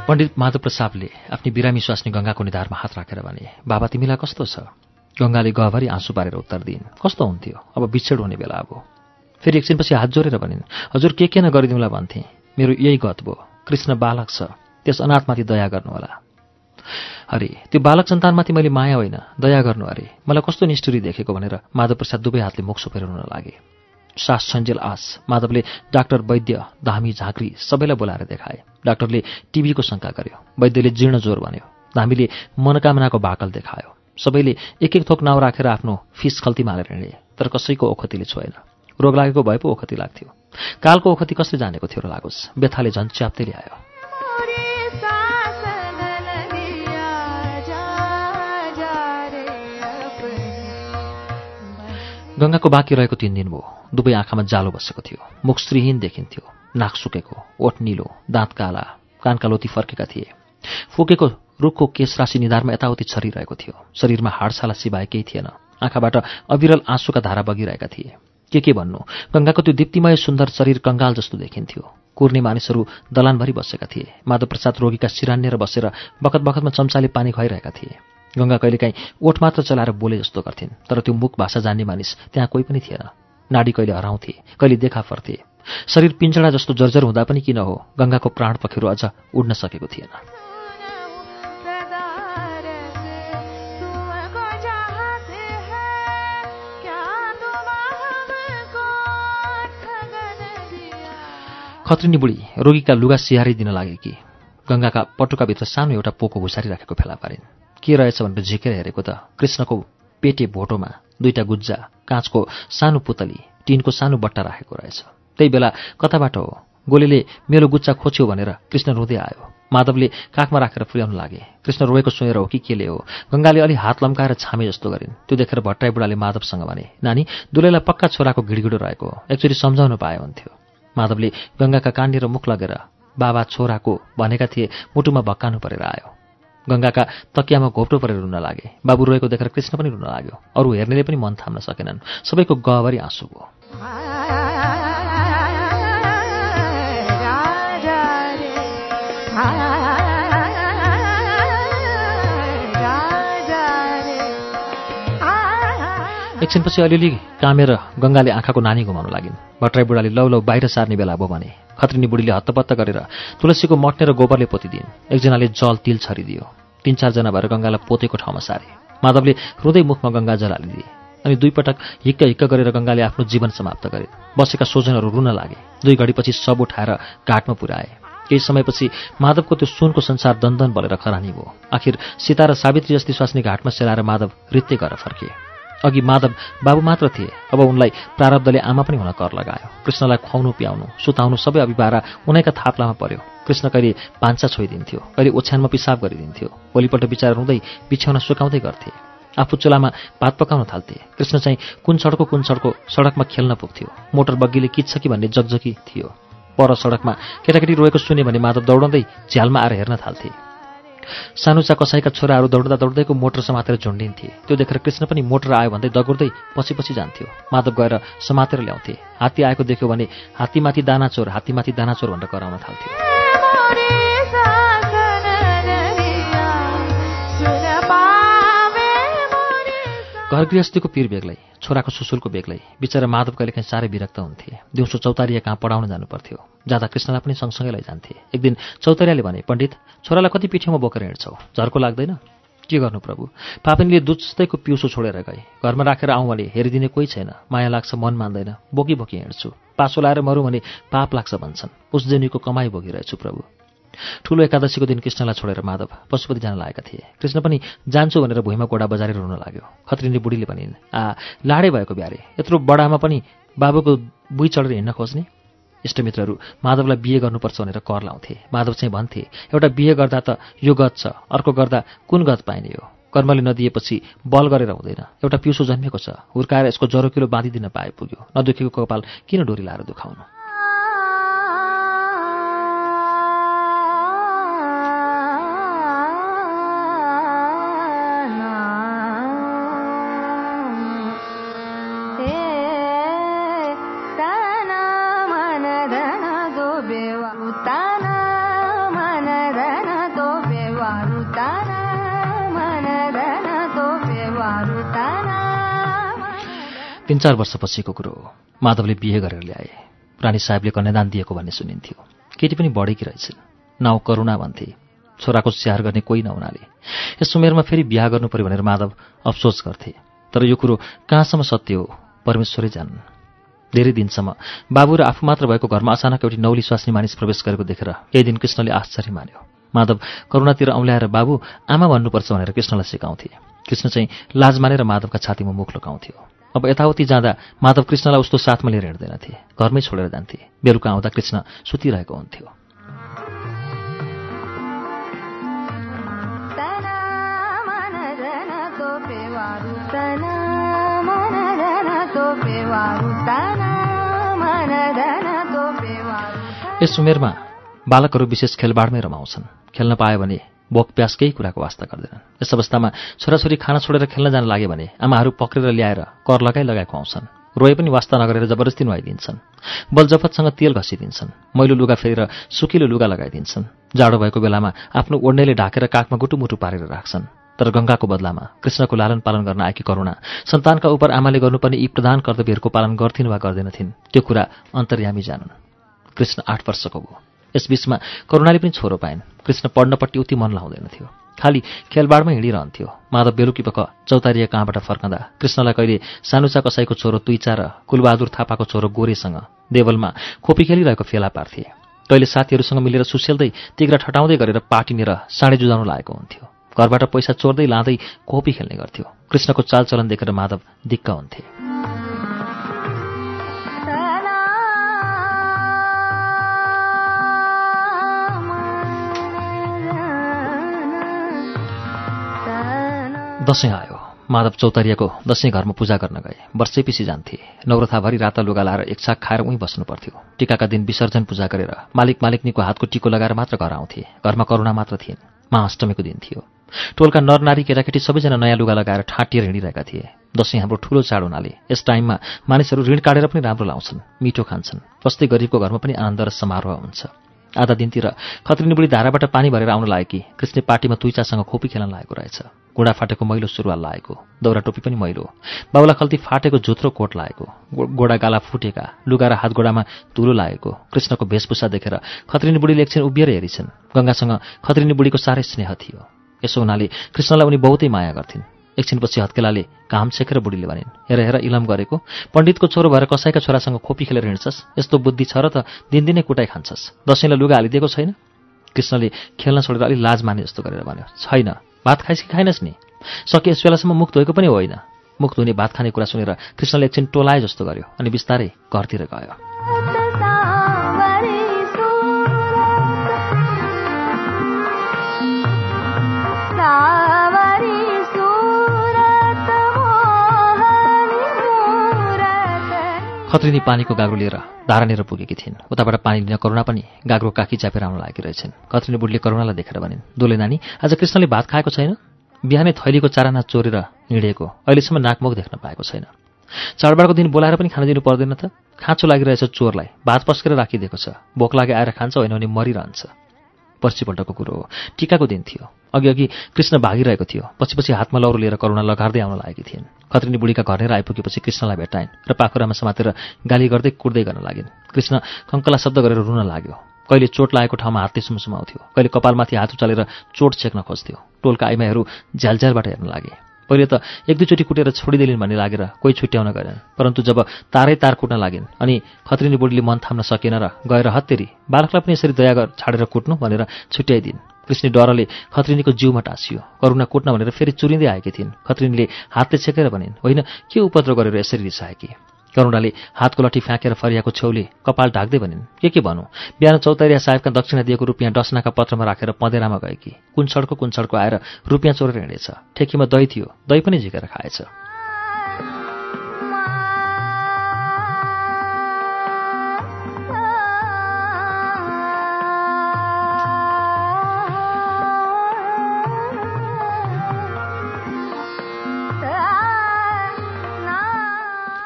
पण्डित माधव प्रसादले आफ्नी बिरामी स्वास्नी गंगाको निधारमा हात राखेर भने बाबा तिमीलाई कस्तो छ? गंगाले गहभरि आँसु पारेर उत्तर दिइन् कस्तो हुन्थ्यो? अब बिछेड हुने बेला अब। फेरि एकछिनपछि हात जोडेर भनिन् हजुर के के नगरिदिउँला भन्थे? मेरो यही गत भयो। कृष्ण बालक छ। त्यस अनाथमाथि दया गर्नुहोला अरे त्यो बालक सन्तानमाथि मैले माया होइन। दया गर्नु अरे मलाई कस्तो निष्ठुरी देखेको भनेर माधव प्रसाद दुवै हातले मुख सुपेर रुन लागे। सास छन्जेल आस माधवले डाक्टर वैद्य धामी झाँक्री सबैलाई बोलाएर देखाए। डाक्टरले टिबीको शङ्का गर्यो। वैद्यले जीर्ण जोर भन्यो। धामीले मनोकामनाको भाकल देखायो। सबैले एक एक थोक नाउँ राखेर आफ्नो फिस खल्तीमा हालेर हिँडे। तर कसैको ओखतीले छोएन। रोग लागेको भए पो ओखती लाग्थ्यो। कालको ओखती कसले जानेको थियो र लागोस्? व्यथाले झन् च्याप्दै ल्यायो। गङ्गाको बाँकी रहेको तिन दिन भयो। दुवै आँखामा जालो बसेको थियो। मुख श्रीहीन देखिन्थ्यो। नाक सुकेको ओठ निलो दाँत काला कानका लोती फर्केका थिए। फुकेको रुखको केश राशि निधारमा यताउति छरिरहेको थियो। शरीरमा हाडछाला सिवाय केही थिएन। आँखाबाट अविरल आँसुका धारा बगिरहेका थिए। के के भन्नु? गङ्गाको त्यो दीप्तिमय सुन्दर शरीर कङ्गाल जस्तो देखिन्थ्यो। कुर्ने मानिसहरू दलानभरि बसेका थिए। माधव प्रसाद रोगीका सिरान्नेर बसेर बखत बखतमा चम्चाले पानी खुवाइरहेका थिए। गङ्गा कहिलेकाहीँ ओठ मात्र चलाएर बोले जस्तो गर्थिन् तर त्यो मुख भाषा जान्ने मानिस त्यहाँ कोही पनि थिएन। नाडी कहिले हराउँथे कहिले देखा फर्थे। शरीर पिञ्जडा जस्तो जर्जर हुँदा पनि किन हो? गङ्गाको प्राण पखेरु अझ उड्न सकेको थिएन। खत्रिनी बुढी रोगीका लुगा सिहारिदिन लागे कि? गङ्गाका पटुकाभित्र सानो एउटा पोको घुसारिराखेको फेला पारिन्। के रहेछ भनेर झिकेर हेरेको त कृष्णको पेटे भोटोमा दुईटा गुज्जा काँचको सानो पुतली टिनको सानो बट्टा राखेको रहेछ। त्यही बेला कताबाट हो गोलेले मेरो गुच्चा खोच्यो भनेर कृष्ण रुँदै आयो। माधवले काखमा राखेर पुर्याउन लागे। कृष्ण रोएको सुनेर हो कि केले हो? गङ्गाले अलि हात लम्काएर छामे जस्तो गरिन्। त्यो देखेर भट्टाई बुढाले माधवसँग भने नानी दुलैलाई पक्का छोराको घिडघिडो रहेको एकचोटि सम्झाउन पाए हुन्थ्यो। माधवले गङ्गाका कान्डेर मुख लगेर बाबा छोराको भनेका थिए मुटुमा भक्कानु परेर आयो। गङ्गाका तकियामा घोप्टो परेर रुन लागे। बाबु रोएको देखेर कृष्ण पनि रुन लाग्यो। अरू हेर्नेले पनि मन थाम्न सकेनन्। सबैको गहभरि आँसु भयो। एकछिनपछि अलिअलि कामेर गङ्गाले आँखाको नानी घुमाउन लागिन्। भट्टराई बुढाले लौ लौ बाहिर सार्ने बेला भयो भने खत्रिनी बुढीले हत्तपत्त गरेर तुलसीको मट्ने र गोबरले पोतिदिन्। एकजनाले जल तिल छरिदियो। तिन चारजना भएर गङ्गालाई पोतेको ठाउँमा सारे। माधवले रुँदै मुखमा गङ्गा जल हालिदिए अनि दुईपटक हिक्क हिक्क गरेर गङ्गाले आफ्नो जीवन समाप्त गरे। बसेका स्वजनहरू रुन लागे। दुई घडीपछि सब उठाएर घाटमा पुर्याए। केही समयपछि माधवको त्यो सुनको संसार दन्दन बलेर खरानी भयो। आखिर सीता र सावित्री जस्ती स्वास्नी घाटमा सेलाएर माधव रित्ते गरेर फर्किए अघि माधव बाबु मात्र थिए। अब उनलाई प्रारब्धले आमा पनि हुन कर लगायो। कृष्णलाई खुवाउनु प्याउनु सुताउनु सबै अभिभारा उनैका थाप्लामा पर्यो। कृष्ण कहिले भान्सा छोइदिन्थ्यो कहिले ओछ्यानमा पिसाब गरिदिन्थ्यो। भोलिपल्ट बिचरा रुँदै बिछ्याउन सुकाउँदै गर्थे। आफू चुलामा भात पकाउन थाल्थे। कृष्ण चाहिँ कुन सडकको कुन सडकको सडकमा खेल्न पुग्थ्यो। मोटर बग्गीले किच्छ कि भन्ने जगजगी थियो। पर सडकमा केटाकेटी रोएको सुने भने माधव दौडँदै झ्यालमा आएर हेर्न थाल्थे। सानुचा कसाईका छोराहरू दौड्दा दौड्दैको मोटर समातेर झुन्डिन्थे। त्यो देखेर कृष्ण पनि मोटर आयो भन्दै दगुर्दै पछि पछि जान्थ्यो। माधव गएर समातेर ल्याउँथे। हात्ती आएको देख्यो भने हात्तीमाथि दानाचोर हात्तीमाथि दानाचोर भनेर कराउन थाल्थ्यो। घर गृहस्थीको पीर बेग्लै छोराको सुसुलको बेग्लै बिचरा माधव कहिलेकाहीँ साह्रै विरक्त हुन्थे। दिउँसो चौतारिया कहाँ पढाउन जानु पर्थ्यो। जाँदा कृष्णलाई पनि सँगसँगै लैजान्थे। एक दिन चौतारियाले भने पण्डित छोरालाई कति पिठ्यौमा बोकेर हिँड्छौ? झर्को लाग्दैन? के गर्नु प्रभु? पापिनीले दुध पिउसो छोडेर गए। घरमा राखेर आउँ भने हेरिदिने कोही छैन। माया लाग्छ मन मान्दैन। बोकी बोकी हिँड्छु। पासो लाएर मरौँ भने पाप लाग्छ भन्छन्। पुसदेनीको कमाई बोकिरहेछु प्रभु। ठुलो एकादशीको दिन कृष्णलाई छोडेर माधव पशुपति जान लागेका थिए। कृष्ण पनि जान्छु भनेर भुइँमा गोडा बजारेर रुन लाग्यो। खत्रिनी बुढीले भनिन् आ लाडै भएको ब्यारे यत्रो बडामा पनि बाबुको बुई चढेर हिँड्न खोज्ने? इष्टमित्रहरू माधवलाई बिहे गर्नुपर्छ भनेर कर लाउँथे। माधव चाहिँ भन्थे एउटा बिहे गर्दा त यो गत छ अर्को गर्दा कुन गत पाइने हो? कर्मले नदिएपछि बल गरेर हुँदैन। एउटा पिउसो जन्मेको छ हुर्काएर यसको जरो किलो बाँधिदिन पाए पुग्यो। नदुखेको कपाल किन डोरी लाएर दुखाउनु? तिन चार वर्षपछिको कुरो हो। माधवले बिहे गरेर ल्याए। रानी साहेबले कन्यादान दिएको भन्ने सुनिन्थ्यो। केटी पनि बढेकी रहेछन्। नाउँ करुणा भन्थे। छोराको स्याहार गर्ने कोही नहुनाले। यस उमेरमा फेरि बिहा गर्नु पर्यो भनेर माधव अफसोस गर्थे। तर यो कुरो कहाँसम्म सत्य हो? परमेश्वरै जान्न्। धेरै दिनसम्म बाबु र आफू मात्र भएको घरमा अचानक एउटी नौली स्वास्नी मानिस प्रवेश गरेको देखेर केही दिन कृष्णले आश्चर्य मान्यो। माधव करुणातिर औँल्याएर बाबु आमा भन्नुपर्छ भनेर कृष्णलाई सिकाउँथे। कृष्ण चाहिँ लाज मानेर माधवका छातीमा मुख लुकाउँथ्यो। अब यताउति जाँदा माधव कृष्णलाई उस्तो साथमा लिएर हिँड्दैनथे घरमै छोडेर जान्थे। बेलुका आउँदा कृष्ण सुतिरहेको हुन्थ्यो। यस उमेरमा बालकहरू विशेष खेलबाडमै रमाउँछन्। खेल्न पायो भने बोक प्यास केही कुराको वास्ता गर्दैनन्। यस अवस्थामा छोराछोरी खाना छोडेर खेल्न जान लागे भने आमाहरू पक्रेर ल्याएर कर लगाइ लगाइ खुवाउँछन् रोए पनि वास्ता नगरेर जबरजस्ती नुहाइदिन्छन्। बलजफतसँग तेल घसिदिन्छन्। मैलो लुगा फेरेर सुकिलो लुगा लगाइदिन्छन्। जाडो भएको बेलामा आफ्नो ओढ्नेले ढाकेर काखमा गुटुमुटु पारेर राख्छन्। तर गङ्गाको बदलामा कृष्णको लालन पालन गर्न आएकी करुणा सन्तानका उप आमाले गर्नुपर्ने यी प्रधान कर्तव्यहरूको पालन गर्थिन् वा गर्दैनथिन् त्यो कुरा अन्तर्यामी जानन्। कृष्ण आठ वर्षको भयो यसबीचमा करुणाले पनि छोरो पाइन् कृष्ण पढ्नपट्टि उति मन लाउँदैनथ्यो खालि खेलबाडमै हिँडिरहन्थ्यो। माधव बेलुकी पख चौतारिया कहाँबाट फर्कँदा कृष्णलाई कहिले सानुचा कसाईको छोरो तुइचा र कुलबहादुर थापाको छोरो गोरेसँग देवलमा खोपी खेलिरहेको फेला पार्थे। कहिले साथीहरूसँग मिलेर सुसेल्दै तिग्रा ठटाउँदै गरेर पाटिनेर साँडे जुझाउन लागेको हुन्थ्यो। घरबाट पैसा चोर्दै लाँदै खोपी खेल्ने गर्थ्यो। कृष्णको चालचलन देखेर माधव दिक्क हुन्थे। दसैँ आयो। माधव चौतारियाको दसैँ घरमा पूजा गर्न गए। वर्षैपिसी जान्थे। नौरथाभरि राता लुगा लाएर एक छाक खाएर उहीँ बस्नु पर्थ्यो। टिकाका दिन विसर्जन पूजा गरेर मालिक मालिकनीको हातको टिको लगाएर मात्र घर आउँथे। घरमा करुणा मात्र थिएन। महाअष्टमीको दिन थियो। टोलका नरनारी केटाकेटी सबैजना नयाँ लुगा लगाएर ठाँटिएर हिँडिरहेका थिए। दसैँ हाम्रो ठुलो चाड हुनाले यस टाइममा मानिसहरू ऋण काटेर पनि राम्रो लाउँछन् मिठो खान्छन्। प्रस्तै गरिबको घरमा पनि आनन्द र समारोह हुन्छ। आधा दिनतिर खत्रिनी बुढी धाराबाट पानी भरेर आउन लागेकी कृष्ण पार्टीमा तुइचासँग खोपी खेल्न लागेको रहेछ। घुँडा फाटेको मैलो सुरुवाल लागेको दौरा टोपी पनि मैलो। बाबुला खल्ती फाटेको जुत्रो कोट लागेको गोडा गाला फुटेका लुगा र हात गोडामा धुलो लागेको कृष्णको भेषभूषा देखेर खत्रिनी बुढीले एकछिन उभिएर हेरिछन्। गङ्गासँग खत्रिनी बुढीको साह्रै स्नेह थियो। यसो हुनाले कृष्णलाई उनी बहुतै माया गर्थिन्। एकछिनपछि हत्केलाले घाम छेकेर बुढीले भनिन् हेर हेर इलम गरेको पण्डितको छोरो भएर कसैका छोरासँग खोपी खेलेर हिँड्छस्? यस्तो बुद्धि छ र त दिनदिनै कुटाइ खान्छस्। दसैँलाई लुगा हालिदिएको छैन? कृष्णले खेल्न छोडेर अलिक लाज माने जस्तो गरेर भन्यो छैन। भात खाइस् खाइनस् नि। सके यस बेलासम्म मुख धोएको पनि होइन। मुख धुने भात खाने कुरा सुनेर कृष्णले एकछिन टोलाए जस्तो गर्यो अनि बिस्तारै घरतिर गयो। खत्रिनी पानीको गाग्रो लिएर धारानेर पुगेकी थिइन्। उताबाट पानी लिन करुणा पनि गाग्रो काखी च्यापेर आउन लागेकी रहेछन्। खत्रिनी बुढीले करुणालाई देखेर भनिन् दोले नानी आज कृष्णले भात खाएको छैन? बिहानै थैलीको चाराना चोरेर हिँडेको अहिलेसम्म नाकमुख देख्न पाएको छैन। चाडबाडको दिन बोलाएर पनि खान दिनु पर्दैन त। खाँचो लागिरहेछ चोरलाई भात पस्केर राखिदिएको छ। भोक लागे आएर खान्छ होइन भने मरिरहन्छ। पर्सिपल्टको कुरो हो टिकाको दिन थियो। अघि अघि कृष्ण भागिरहेको थियो। पछि पछि हातमा लौरो लिएर करुणा लगार्दै आउन लागेकी थिइन्। खत्रिनी बुढीका घरनेर आइपुगेपछि कृष्णलाई भेटाइन् र पाखुरामा समातेर गाली गर्दै कुर्दै गर्न लागिन्। कृष्ण कङ्कला शब्द गरेर रुन लाग्यो। कहिले चोट लागेको ठाउँमा हातले सुमसुमाउँथ्यो। कहिले कपालमाथि हात उचालेर चोट छेक्न खोज्थ्यो। टोलका आइमाईहरू झ्यालझ्यालबाट हेर्न लागे। पहिले त एक दुईचोटि कुटेर छोडिदिलिन् भन्ने लागेर कोही छुट्याउन गएनन् परन्तु जब तारै तार कुट्न लागिन् अनि खत्रिनी बुढीले मन थाम्न सकेन र गएर हत्तेरी बालकलाई पनि यसरी दया गर छाडेर कुट्नु भनेर छुट्याइदिन्। कृष्ण डरले खत्रिनीको जिउमा टाँसियो। करुणा कुट्न भनेर फेरि चुरिँदै आएकी थिइन्। खत्रिनीले हातले छेकेर भनिन् होइन के उपद्रो गरेर यसरी रिसाएकी? करुणाले हातको लट्ठी फ्याँकेर फरियाको छेउले कपाल ढाक्दै भनिन् के के भनौँ बिहान चौतारिया साहेबका दक्षिणा दिएको रुपियाँ डसनाका पत्रमा राखेर पँधेरामा गएकी। कुन सडको कुन सडको आएर रुपियाँ चोरेर हिँडेछ। ठेकीमा दही थियो। दही पनि झिकेर खाएछ।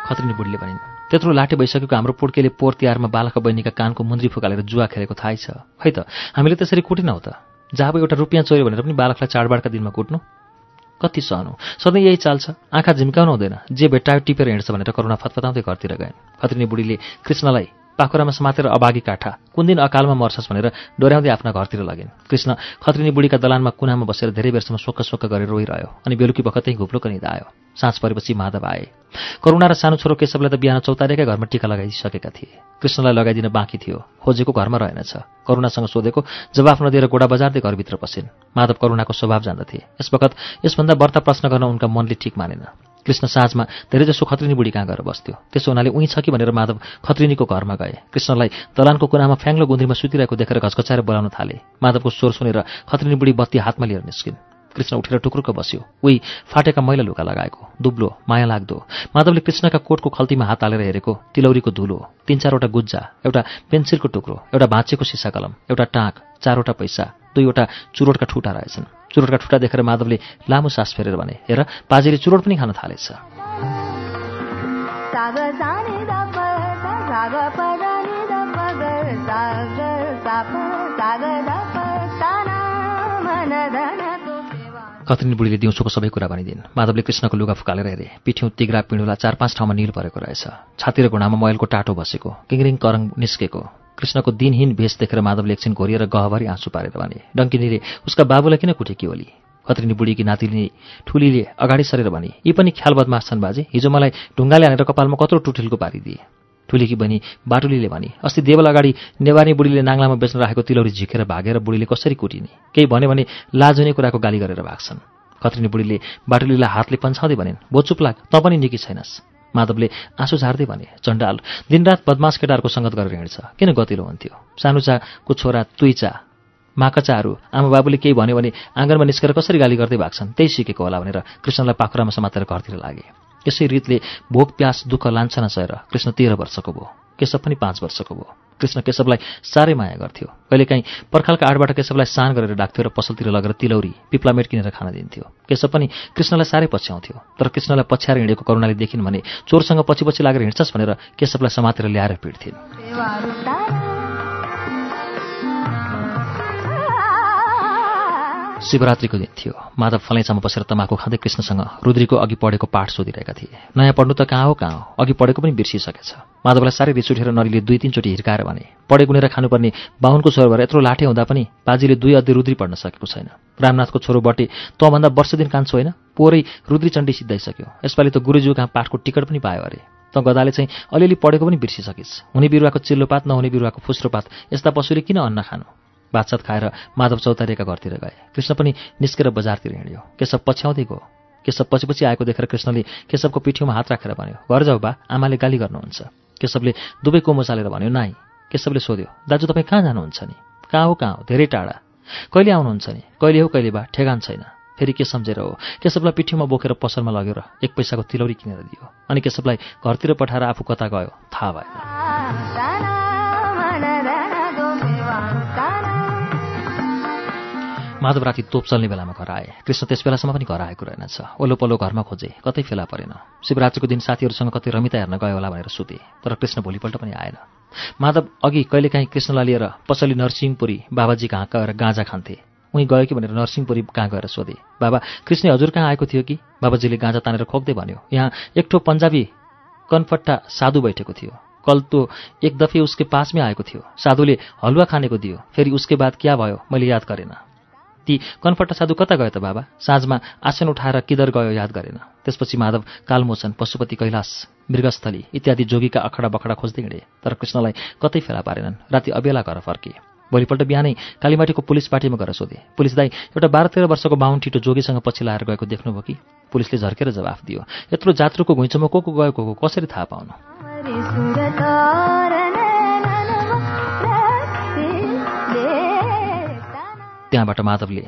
खत्रिनी बुढीले भनिन् त्यत्रो लाटे भइसकेको हाम्रो पुड्केले पोहोर तिहारमा बालका बहिनीका कानको मुन्द्री फुकालेर जुवा खेलेको थाहै छ। खै त हामीले त्यसरी कुटेनौ त। जहाँ अब एउटा रुपियाँ चोर्यो भनेर पनि बालकलाई चाडबाडका दिनमा कुट्नु? कति सहनु? सधैँ यही चाल छ। आँखा झिम्काउनु हुँदैन। जे भेट्टायो टिपेर हिँड्छ भनेर करुणा फतफताउँदै घरतिर गइन्। खत्रिनी बुढीले कृष्णलाई पाखुरामा समातेर अभागी काठा। कुन दिन अकालमा मर्छस् भनेर डोर्याउँदै आफ्ना घरतिर लगिन्। कृष्ण खत्रिनी बुढीका दलानमा कुनामा बसेर धेरै बेरसम्म सोक्क सोक्क गरेर रोइरह्यो अनि बेलुकी बखतै घुप्लो निदा आयो। साँझ परेपछि माधव आए। करुणा र सानो छोरो केशवलाई त बिहान चौतारेकै घरमा टिका लगाइसकेका थिए। कृष्णलाई लगाइदिन बाँकी थियो। खोजेको घरमा रहेनछ। करुणासँग सोधेको जवाफ नदिएर गोडा बजार्दै घरभित्र पसिन्। माधव करुणाको स्वभाव जान्दथे। यसवखत यसभन्दा बढ्ता प्रश्न गर्न उनका मनले ठिक मानेन। कृष्ण साँझमा धेरैजसो खत्रिनी बुढी कहाँ गएर बस्थ्यो। त्यसो हुनाले उहीँ छ कि भनेर माधव खत्रिनीको घरमा गए। कृष्णलाई दलानको कुनामा फ्याङ्लो गुन्द्रीमा सुतिरहेको देखेर घचघचाएर बोलाउन थाले। माधवको स्वर सुनेर खत्रिनी बुढी बत्ती हातमा लिएर निस्किन्। कृष्ण उठेर टुक्रुक्क बस्यो। उही फाटेका मैला लुगा लगाएको। दुब्लो माया लाग्दो। माधवले कृष्णका कोटको खल्तीमा हात हालेर हेरेको तिलौरीको धुलो तीन चारवटा गुज्जा एउटा पेन्सिलको टुक्रो एउटा भाँचेको सिसा कलम एउटा टाँक चारवटा पैसा दुईवटा चुरोटका ठुटा रहेछन्। चुरोटका ठुटा देखेर माधवले लामो सास फेरेर भने हेर पाजेले चुरोट पनि खान थालेछ। साग सानी द प द साग प द नि द प ग साग सा प साग द प ता ना मन धन तोकेवा कत्रिनी बुढीले दिउँसोको सबै कुरा भनिदिन्। माधवले कृष्णको लुगा फुकालेर हेरे। पिठ्यौँ तिग्रा पिँडुला चार पाँच ठाउँमा निल परेको रहेछ। छाती र घुँडामा मैलको टाटो बसेको। किङरिङ करङ निस्केको। कृष्णको दिनहीन भेष देखेर माधवले एकछिन घोरिएर गहभरि आँसु पारेर भने डङ्किनीले उसका बाबुलाई किन कुटेकी होली खत्रिनी बुढीकी नातिनी ठुलीले अगाडि सरेर भने यी पनि ख्याल बदमास छन् बाजे हिजो मलाई ढुङ्गाले हानेर कपालमा कत्रो टुठिल्को पारिदिए ठुलीकी बहिनी बाटुलीले भने अस्ति देवल अगाडि नेवारी बुढीले नाङ्लामा बेच्न राखेको तिलौरी झिकेर भागेर बुढीले कसरी कुटिने? केही भन्यो भने लाज हुने कुराको गाली गरेर भाग्छन् खत्रिनी बुढीले बाटुलीलाई हातले पन्छाउँदै भनिन् बो चुप लाग तँ पनि निकी छैनस्। माधवले आँसु झार्दै भने चण्डाल दिनरात बदमास केटाहरूको सङ्गत गरेर हिँड्छ। किन गतिलो हुन्थ्यो? सानुचाको छोरा तुइचा माकचाहरू आमा बाबुले केही भन्यो भने आँगनमा निस्केर कसरी गाली गर्दै भाग्छन्? त्यही सिकेको होला भनेर कृष्णलाई पाखुरामा समातेर घरतिर लागे। यसै रीतले भोक प्यास दुःख लान्छना सहेर कृष्ण तेह्र वर्षको भयो। केशव पनि पाँच वर्षको भयो। कृष्ण केशवलाई साह्रै माया गर्थ्यो। कहिलेकाहीँ पर्खालका आडबाट केशवलाई सान गरेर डाक्थ्यो र पसलतिर लगेर तिलौरी पिप्लामेट किनेर खान दिन्थ्यो। केशव पनि कृष्णलाई साह्रै पछ्याउँथ्यो। तर कृष्णलाई पछ्याएर हिँडेको करुणाले देखिन् भने चोरसँग पछि पछि लागेर हिँड्छस् भनेर केशवलाई समातेर ल्याएर पिट्थिन् शिवरात्रिको दिन थियो। माधव फलैचामा बसेर तमाखु खाँदै कृष्णसँग रुद्रीको अघि पढेको पाठ सोधिरहेका थिए। नयाँ पढ्नु त कहाँ हो कहाँ हो? अघि पढेको पनि बिर्सिसकेछ। माधवलाई साह्रै रिस उठेर नरीले दुई तिनचोटि हिर्काएर भने पढे गुनेर खानुपर्ने बाहुनको छोरो भएर यत्रो लाठे हुँदा पनि बाजीले दुई अध्यय रुद्री पढ्न सकेको छैन। रामनाथको छोरो बटे तँभन्दा वर्ष दिन कान्छो होइन? पोरै रुद्री चण्डी सिद्धाइसक्यो। यसपालि त गुरुज्यू कहाँ पाठको टिकट पनि पायो अरे। त गदाले चाहिँ अलिअलि पढेको पनि बिर्सिसकिस्। हुने बिरुवाको चिल्लोपात नहुने बिरुवाको फुस्रोपात यस्ता पशुले किन अन्न खानु? भातसात खाएर माधव चौतारीका घरतिर गए। कृष्ण पनि निस्केर बजारतिर हिँड्यो। केशव पछ्याउँदै गयो। केशव पछि पछि आएको देखेर कृष्णले केशवको पिठ्यौमा हात राखेर भन्यो घर जाऊ बा आमाले गाली गर्नुहुन्छ। केशवले दुवै कोमो चालेर भन्यो नाइ केशवले सोध्यो दाजु तपाईँ कहाँ जानुहुन्छ नि? कहाँ हो कहाँ हो? धेरै टाढा। कहिले आउनुहुन्छ नि? कहिले हो कहिले बा ठेगान छैन। फेरि के सम्झेर हो केशवलाई पिठ्यौमा बोकेर पसलमा लगेर एक पैसाको तिलौरी किनेर दियो। अनि केशवलाई घरतिर पठाएर आफू कता गयो थाहा भएन। माधव राति तोप चल्ने बेलामा घर आए कृष्ण त्यस बेलासम्म पनि घर आएको रहेनछ। पल्लो घरमा खोजे। कतै फेला परेन। शिवरात्रिको दिन साथीहरूसँग कतै रमिता हेर्न गयो होला भनेर सुते तर कृष्ण भोलिपल्ट पनि आएन। माधव अघि कहिलेकाहीँ कृष्णलाई लिएर पसली नरसिंहपुरी बाबाजी कहाँ गएर गाँजा खान्थे? उहीँ गयो कि भनेर नरसिंहपुरी कहाँ गएर सोधे। बाबा कृष्ण हजुर कहाँ आएको थियो कि? बाबाजीले गाँजा तानेर खोक्दै भन्यो यहाँ एक ठो पन्जाबी कनफट्टा साधु बैठेको थियो। कल तो एक दफे उसके पास में आएको थियो। साधुले हलुवा खानेको दियो। फेरि उसके बाद क्या भयो? मैले याद गरेन ती कनफट्टा साधु कता गयो त बाबा? साँझमा आसन उठाएर किदर गयो याद गरेन। त्यसपछि माधव कालमोचन पशुपति कैलाश मृगस्थली इत्यादि जोगीका अखडा बखडा खोज्दै हिँडे। तर कृष्णलाई कतै फेला पारेनन्। राति अबेला घर फर्के भोलिपल्ट बिहानै कालीमाटीको पुलिस पार्टीमा गएर सोधे। पुलिस दाई एउटा बाह्र तेह्र वर्षको बाहुन ठिटो जोगीसँग पछि लाएर गएको देख्नुभयो कि? पुलिसले झर्केर जवाफ दियो। यत्रो जात्रुको घुइँचोमा को को गएको कसरी थाहा पाउनु? त्यहाँबाट माधवले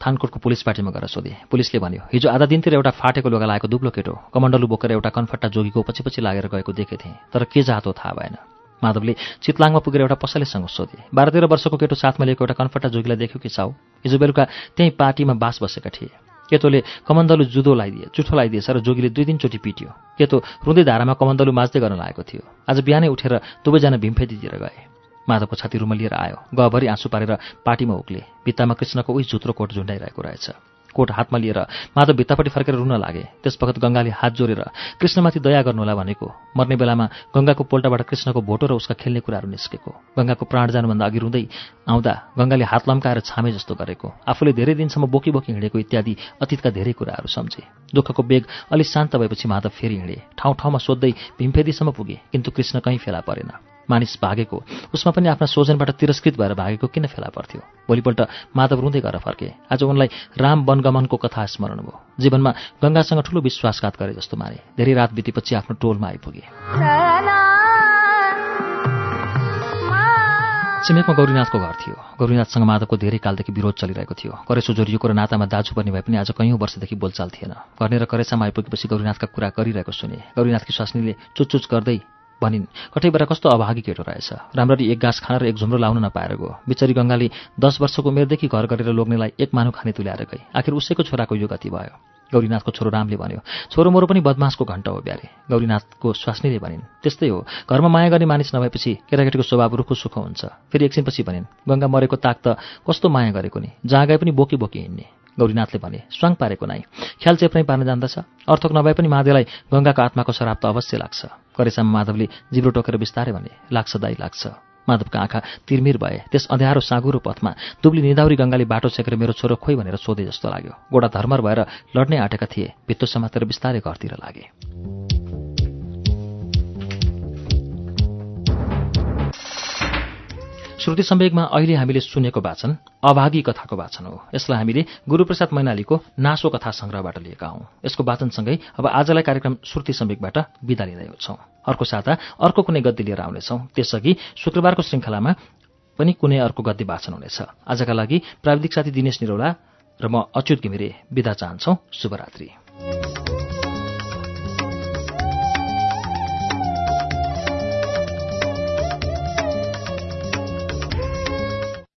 थानकोटको पुलिस पार्टीमा गएर सोधे। पुलिसले भन्यो हिजो आधा दिनतिर एउटा फाटेको लुगा लागेको दुब्लो केटो कमण्डलु बोकेर एउटा कन्फट्टा जोगीको पछि पछि लागेर गएको देखेको थिएँ तर के जातो थाहा भएन। माधवले चितलाङमा पुगेर एउटा पसलेसँग सोधे बाह्र तेह्र वर्षको केटो साथमा लिएको एउटा कन्फट्टा जोगीलाई देख्यो कि चाउ हिजो बेलुका त्यहीँ पार्टीमा बास बसेका थिए। केतोले कमन्दलु जुदो लगाइदिए चुठो लगाइदिएछ र जोगीले दुई तिनचोटि पिट्यो। केतो रुँदै धारामा कमन्दलु माझ्दै गर्न लागेको थियो। आज बिहानै उठेर दुवैजना भीमफेदीतिर गए। माधवको छाती रुमा लिएर आयो। गहभरि आँसु पारेर पार्टीमा उक्ले भित्तामा कृष्णको उही जुत्रो कोट झुन्डाइरहेको रहेछ। कोट हातमा लिएर माधव भित्तापट्टि फर्केर रुन लागे। त्यसवखत गङ्गाले हात जोडेर कृष्णमाथि दया गर्नुहोला भनेको। मर्ने बेलामा गङ्गाको पोल्टाबाट कृष्णको भोटो र उसका खेल्ने कुराहरू निस्केको। गङ्गाको प्राण जानुभन्दा अघि रुँदै आउँदा गङ्गाले हात लम्काएर छामे जस्तो गरेको। आफूले धेरै दिनसम्म बोकी बोकी हिँडेको इत्यादि अतीतका धेरै कुराहरू सम्झे। दुःखको बेग अलि शान्त भएपछि माधव फेरि हिँडे। ठाउँ ठाउँमा सोध्दै भीमफेदीसम्म पुगे किन्तु कृष्ण कहीँ फेला परेन। मानिस भागेको उसमा पनि आफ्ना स्वजनबाट तिरस्कृत भएर भागेको किन फेला पर्थ्यो? भोलिपल्ट माधव रुँदै गरेर फर्के। आज उनलाई राम वनगमनको कथा स्मरण भयो। जीवनमा गङ्गासँग ठूलो विश्वासघात गरे जस्तो मारे धेरै रात बितेपछि आफ्नो टोलमा आइपुगे। छिमेकमा गौरीनाथको घर थियो। गौरीनाथसँग माधवको धेरै कालदेखि विरोध चलिरहेको थियो। करेसो जोडिएको र नातामा दाजु पर्ने भए पनि आज कैयौँ वर्षदेखि बोलचाल थिएन। गर्ने करेसामा आइपुगेपछि गौरीनाथका कुरा गरिरहेको सुने। गौरीनाथकी स्वास्नीले चुचुच गर्दै भनिन्। कठैबाट कस्तो अभागी केटो रहेछ। राम्ररी एक गाँस खान र एक झुम्रो लाउन नपाएर गयो। बिचरी गङ्गाले दस वर्षको उमेरदेखि घर गरेर लोग्नेलाई एक मानु खाने तुल्याएर गई। आखिर उसैको छोराको यो गति भयो। गौरीनाथको छोरो रामले भन्यो छोरो मोरो पनि बदमासको घण्टा हो ब्यारे गौरीनाथको स्वास्नीले भनिन् त्यस्तै हो। घरमा माया गर्ने मानिस नभएपछि केटाकेटीको स्वभाव रुखो सुख हुन्छ। फेरि एकछिनपछि भनिन् गङ्गा मरेको ताक त कस्तो माया गरेको नि? जहाँ गए पनि बोकी बोकी हिँड्ने। गौरीनाथले भने स्वाङ पारेको नाइ ख्याल चेप्नै पार्न जान्दछ। अर्थक नभए पनि माधेलाई गङ्गाको आत्माको शराब त अवश्य लाग्छ। करेसामा माधवले जिब्रो टोकेर बिस्तारै भने लाग्छ दाई लाग्छ। माधवका आँखा तिरमिर भए। त्यस अँध्यारो साँगुरो पथमा दुब्ली निदाउरी गङ्गाले बाटो छेकेर मेरो छोरो खोइ भनेर सोधे जस्तो लाग्यो। गोडा धर्मर भएर लड्नै आँटेका थिए। भित्तो समातेर बिस्तारै घरतिर लागे। श्रुति सम्वेकमा अहिले हामीले सुनेको वाचन अभागी कथाको वाचन हो। यसलाई हामीले गुरूप्रसाद मैनालीको नासो कथा संग्रहबाट लिएका हौं। यसको वाचनसँगै अब आजलाई कार्यक्रम श्रुति सम्वेकबाट विदा लिँदै छौं अर्को साता अर्को कुनै गद्दी लिएर आउनेछौं। त्यसअघि शुक्रबारको श्रृङ्खलामा पनि कुनै अर्को गद्दी वाचन हुनेछ। आजका लागि प्राविधिक साथी दिनेश निरौला र म अच्युत घिमिरे विदा चाहन्छौ। शुभरात्री।